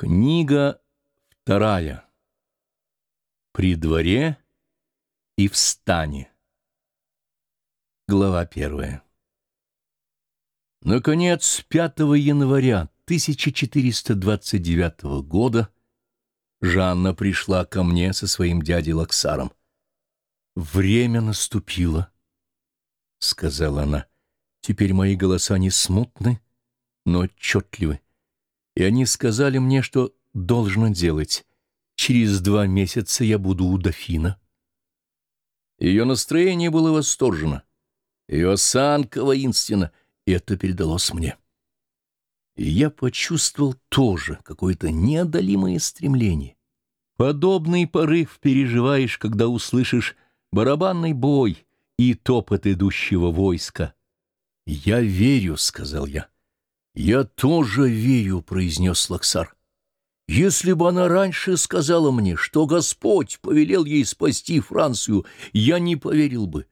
Книга вторая. При дворе и в стане. Глава первая. Наконец, 5 января 1429 года Жанна пришла ко мне со своим дядей Лаксаром. «Время наступило», — сказала она. «Теперь мои голоса не смутны, но отчетливы и они сказали мне, что должно делать. Через два месяца я буду у дофина. Ее настроение было восторжено, ее осанка воинственна, и это передалось мне. И я почувствовал тоже какое-то неодолимое стремление. Подобный порыв переживаешь, когда услышишь барабанный бой и топот идущего войска. «Я верю», — сказал я. «Я тоже верю», — произнес Лаксар. «Если бы она раньше сказала мне, что Господь повелел ей спасти Францию, я не поверил бы.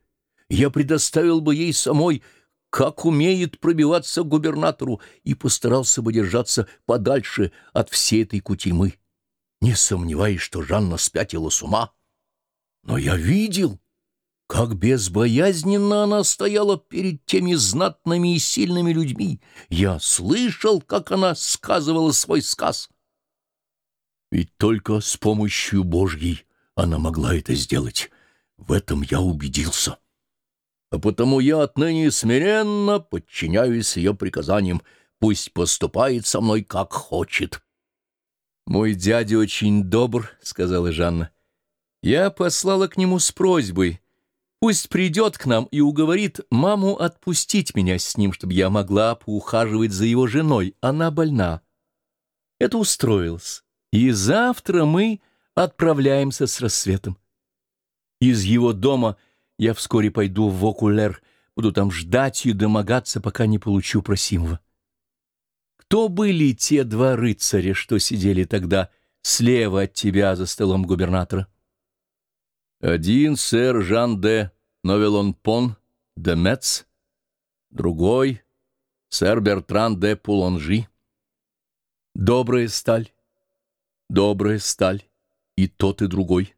Я предоставил бы ей самой, как умеет пробиваться к губернатору, и постарался бы держаться подальше от всей этой кутимы. Не сомневаюсь, что Жанна спятила с ума. Но я видел, как безбоязненно она стояла перед теми знатными и сильными людьми. Я слышал, как она сказывала свой сказ. Ведь только с помощью Божьей она могла это сделать. В этом я убедился. А потому я отныне смиренно подчиняюсь ее приказаниям. Пусть поступает со мной, как хочет. «Мой дядя очень добр», — сказала Жанна. «Я послала к нему с просьбой» Пусть придет к нам и уговорит маму отпустить меня с ним, чтобы я могла поухаживать за его женой. Она больна. Это устроилось. И завтра мы отправляемся с рассветом. Из его дома я вскоре пойду в Окулер, буду там ждать и домогаться, пока не получу просимого. Кто были те два рыцаря, что сидели тогда слева от тебя за столом губернатора? Один сэр Жан де Новелон-Пон де Мец, другой — сэр Бертран де Пулонжи. Добрая сталь, добрая сталь, и тот, и другой.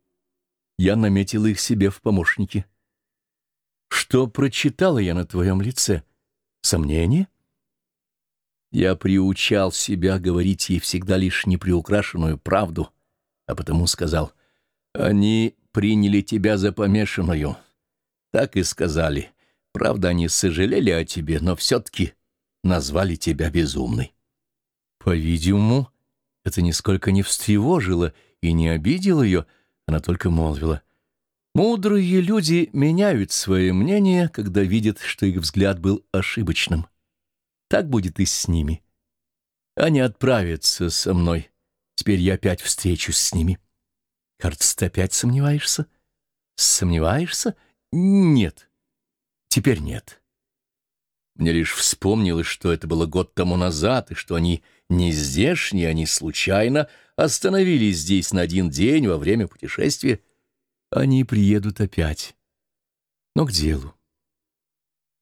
Я наметил их себе в помощники. Что прочитала я на твоем лице? Сомнение? Я приучал себя говорить ей всегда лишь неприукрашенную правду, а потому сказал, «Они приняли тебя за помешанную». Так и сказали. Правда, они сожалели о тебе, но все-таки назвали тебя безумной. По-видимому, это нисколько не встревожило и не обидело ее, она только молвила. Мудрые люди меняют свое мнение, когда видят, что их взгляд был ошибочным. Так будет и с ними. Они отправятся со мной. Теперь я опять встречусь с ними. Кажется, ты опять сомневаешься? Сомневаешься? — нет. Теперь нет. Мне лишь вспомнилось, что это было год тому назад, и что они не здешние, они случайно остановились здесь на один день во время путешествия. Они приедут опять. Но к делу.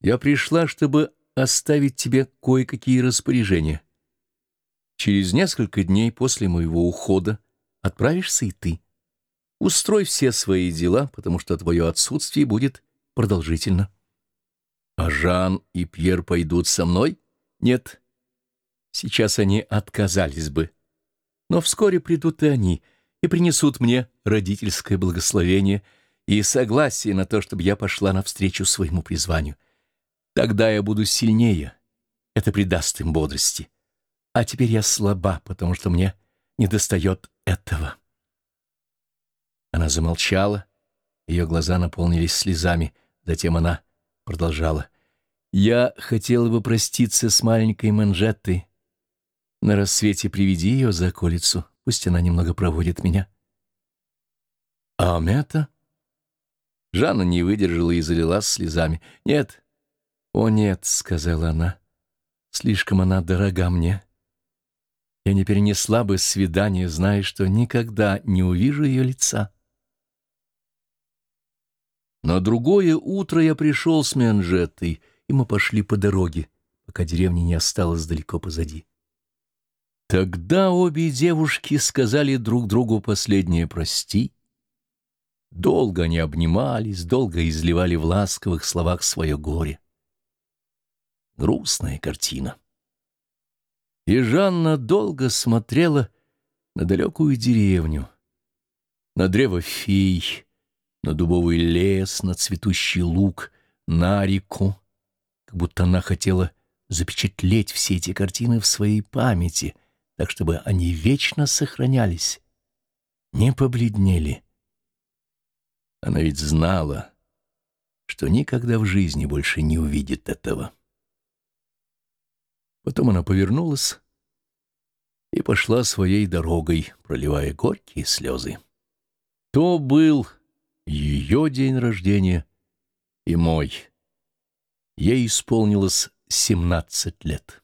Я пришла, чтобы оставить тебе кое-какие распоряжения. Через несколько дней после моего ухода отправишься и ты. Устрой все свои дела, потому что твое отсутствие будет продолжительно. А Жан и Пьер пойдут со мной? Нет. Сейчас они отказались бы. Но вскоре придут и они, и принесут мне родительское благословение и согласие на то, чтобы я пошла навстречу своему призванию. Тогда я буду сильнее. Это придаст им бодрости. А теперь я слаба, потому что мне недостает этого. Она замолчала, ее глаза наполнились слезами. Затем она продолжала. «Я хотела бы проститься с маленькой Манжеттой. На рассвете приведи ее за околицу, пусть она немного проводит меня». «А Мята?» Жанна не выдержала и залилась слезами. «Нет, о нет», — сказала она, — «слишком она дорога мне». Я не перенесла бы свидание, зная, что никогда не увижу ее лица. На другое утро я пришел с Менжеттой, и мы пошли по дороге, пока деревня не осталась далеко позади. Тогда обе девушки сказали друг другу последнее «прости». Долго они обнимались, долго изливали в ласковых словах свое горе. Грустная картина. И Жанна долго смотрела на далекую деревню, на древо фей, на дубовый лес, на цветущий луг, на реку, как будто она хотела запечатлеть все эти картины в своей памяти, так чтобы они вечно сохранялись, не побледнели. Она ведь знала, что никогда в жизни больше не увидит этого. Потом она повернулась и пошла своей дорогой, проливая горькие слезы. То был ее день рождения и мой. Ей исполнилось семнадцать лет.